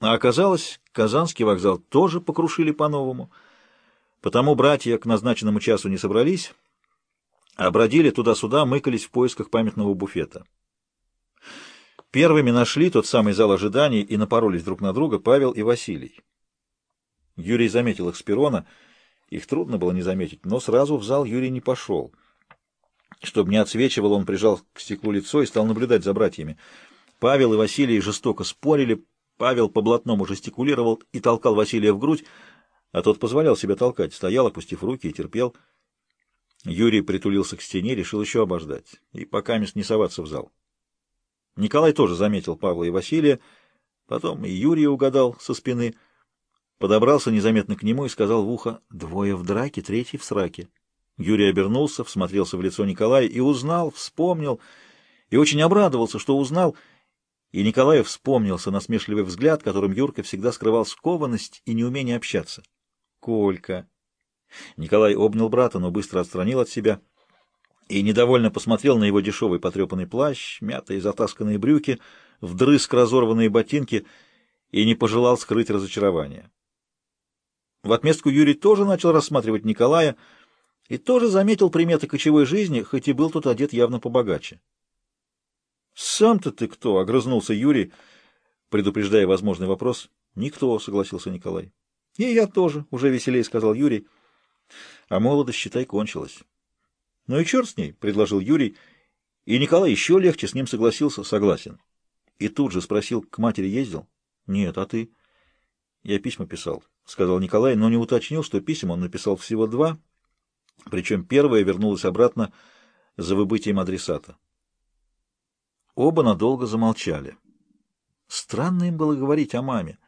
А оказалось, Казанский вокзал тоже покрушили по-новому. Потому братья к назначенному часу не собрались, а бродили туда-сюда, мыкались в поисках памятного буфета. Первыми нашли тот самый зал ожиданий и напоролись друг на друга Павел и Василий. Юрий заметил их с перрона. Их трудно было не заметить, но сразу в зал Юрий не пошел. Чтобы не отсвечивал, он прижал к стеклу лицо и стал наблюдать за братьями. Павел и Василий жестоко спорили, Павел по-блатному жестикулировал и толкал Василия в грудь, а тот позволял себя толкать, стоял, опустив руки, и терпел. Юрий притулился к стене, решил еще обождать, и пока мест не соваться в зал. Николай тоже заметил Павла и Василия, потом и Юрия угадал со спины, подобрался незаметно к нему и сказал в ухо «Двое в драке, третий в сраке». Юрий обернулся, всмотрелся в лицо Николая и узнал, вспомнил, и очень обрадовался, что узнал, и Николай вспомнился насмешливый взгляд, которым Юрка всегда скрывал скованность и неумение общаться. «Колька!» Николай обнял брата, но быстро отстранил от себя и недовольно посмотрел на его дешевый потрепанный плащ, мятые затасканные брюки, вдрызг разорванные ботинки и не пожелал скрыть разочарование. В отместку Юрий тоже начал рассматривать Николая и тоже заметил приметы кочевой жизни, хоть и был тут одет явно побогаче. «Сам-то ты кто?» — огрызнулся Юрий, предупреждая возможный вопрос. «Никто», — согласился Николай. «И я тоже», — уже веселее сказал Юрий. А молодость, считай, кончилась. «Ну и черт с ней», — предложил Юрий, и Николай еще легче с ним согласился, согласен. И тут же спросил, к матери ездил? «Нет, а ты?» «Я письма писал», — сказал Николай, но не уточнил, что писем он написал всего два, причем первое вернулось обратно за выбытием адресата. Оба надолго замолчали. Странно им было говорить о маме.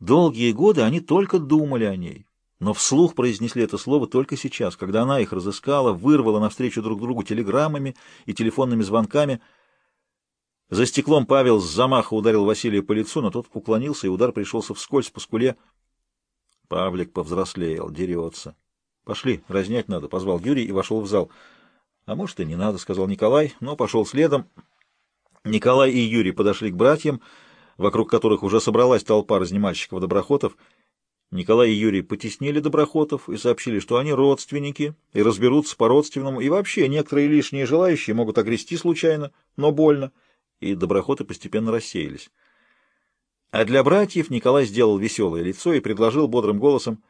Долгие годы они только думали о ней, но вслух произнесли это слово только сейчас, когда она их разыскала, вырвала навстречу друг другу телеграммами и телефонными звонками. За стеклом Павел с замаха ударил Василия по лицу, но тот уклонился, и удар пришелся вскользь по скуле. Павлик повзрослел, дерется. — Пошли, разнять надо, — позвал Юрий и вошел в зал. — А может, и не надо, — сказал Николай, но пошел следом. Николай и Юрий подошли к братьям, — вокруг которых уже собралась толпа разнимальщиков-доброхотов. Николай и Юрий потеснили доброхотов и сообщили, что они родственники и разберутся по-родственному, и вообще некоторые лишние желающие могут огрести случайно, но больно, и доброхоты постепенно рассеялись. А для братьев Николай сделал веселое лицо и предложил бодрым голосом,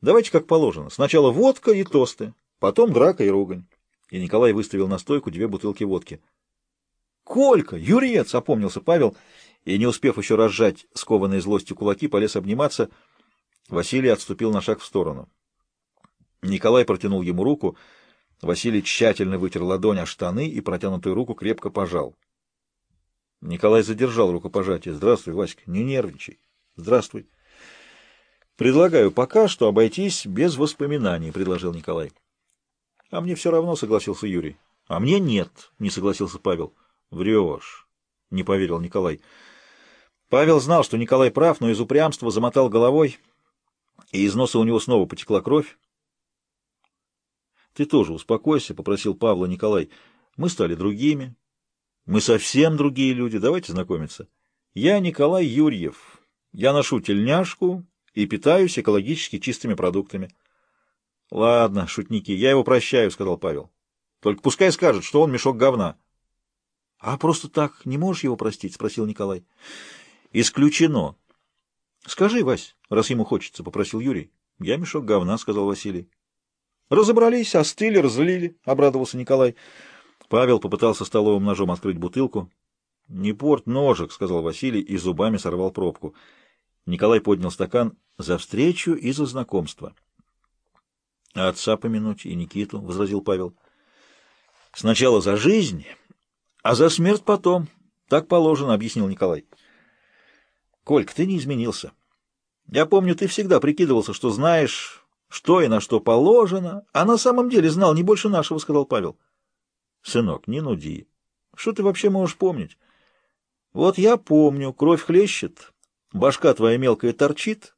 «Давайте как положено, сначала водка и тосты, потом драка и ругань». И Николай выставил на стойку две бутылки водки. «Колька! Юрец!» — опомнился Павел — и, не успев еще разжать скованные злостью кулаки, полез обниматься. Василий отступил на шаг в сторону. Николай протянул ему руку. Василий тщательно вытер ладонь о штаны и протянутую руку крепко пожал. Николай задержал рукопожатие. «Здравствуй, Васька, не нервничай. Здравствуй». «Предлагаю пока что обойтись без воспоминаний», — предложил Николай. «А мне все равно», — согласился Юрий. «А мне нет», — не согласился Павел. «Врешь», — не поверил Николай. Павел знал, что Николай прав, но из упрямства замотал головой, и из носа у него снова потекла кровь. — Ты тоже успокойся, — попросил Павла Николай. — Мы стали другими. Мы совсем другие люди. Давайте знакомиться. Я Николай Юрьев. Я ношу тельняшку и питаюсь экологически чистыми продуктами. — Ладно, шутники, я его прощаю, — сказал Павел. — Только пускай скажет, что он мешок говна. — А просто так не можешь его простить? — спросил Николай. — Исключено. Скажи, Вась, раз ему хочется, попросил Юрий. Я мешок говна, сказал Василий. Разобрались, остыли, разлили, обрадовался Николай. Павел попытался столовым ножом открыть бутылку. Не порт ножик, сказал Василий и зубами сорвал пробку. Николай поднял стакан за встречу и за знакомство. — отца помянуть и Никиту, — возразил Павел. — Сначала за жизнь, а за смерть потом. Так положено, — объяснил Николай. Колька, ты не изменился. Я помню, ты всегда прикидывался, что знаешь, что и на что положено, а на самом деле знал не больше нашего, — сказал Павел. Сынок, не нуди. Что ты вообще можешь помнить? Вот я помню, кровь хлещет, башка твоя мелкая торчит,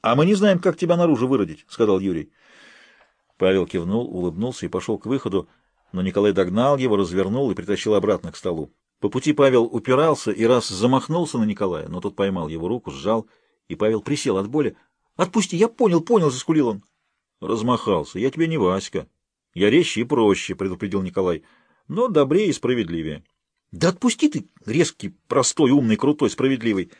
а мы не знаем, как тебя наружу выродить, — сказал Юрий. Павел кивнул, улыбнулся и пошел к выходу, но Николай догнал его, развернул и притащил обратно к столу. По пути Павел упирался и раз замахнулся на Николая, но тот поймал его руку, сжал, и Павел присел от боли. «Отпусти, я понял, понял!» — заскулил он. «Размахался. Я тебе не Васька. Я резче и проще», — предупредил Николай, — «но добрее и справедливее». «Да отпусти ты, резкий, простой, умный, крутой, справедливый!»